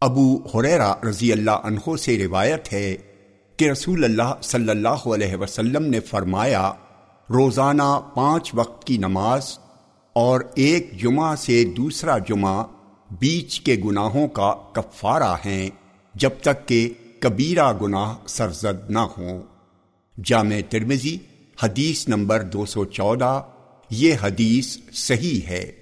ابو حریرا رضی اللہ عنہ سے روایت ہے کہ رسول اللہ صلی اللہ علیہ وسلم نے فرمایا، روزانہ پانچ وقت کی نماز اور ایک جمعہ سے دوسرا جمعہ بیچ کے گناہوں کا کفارہ ہیں جب تک کہ کبیرہ گناہ سرزد نہ ہوں۔ جامع ترمزی حدیث نمبر دو سو چودہ، یہ حدیث صحیح ہے۔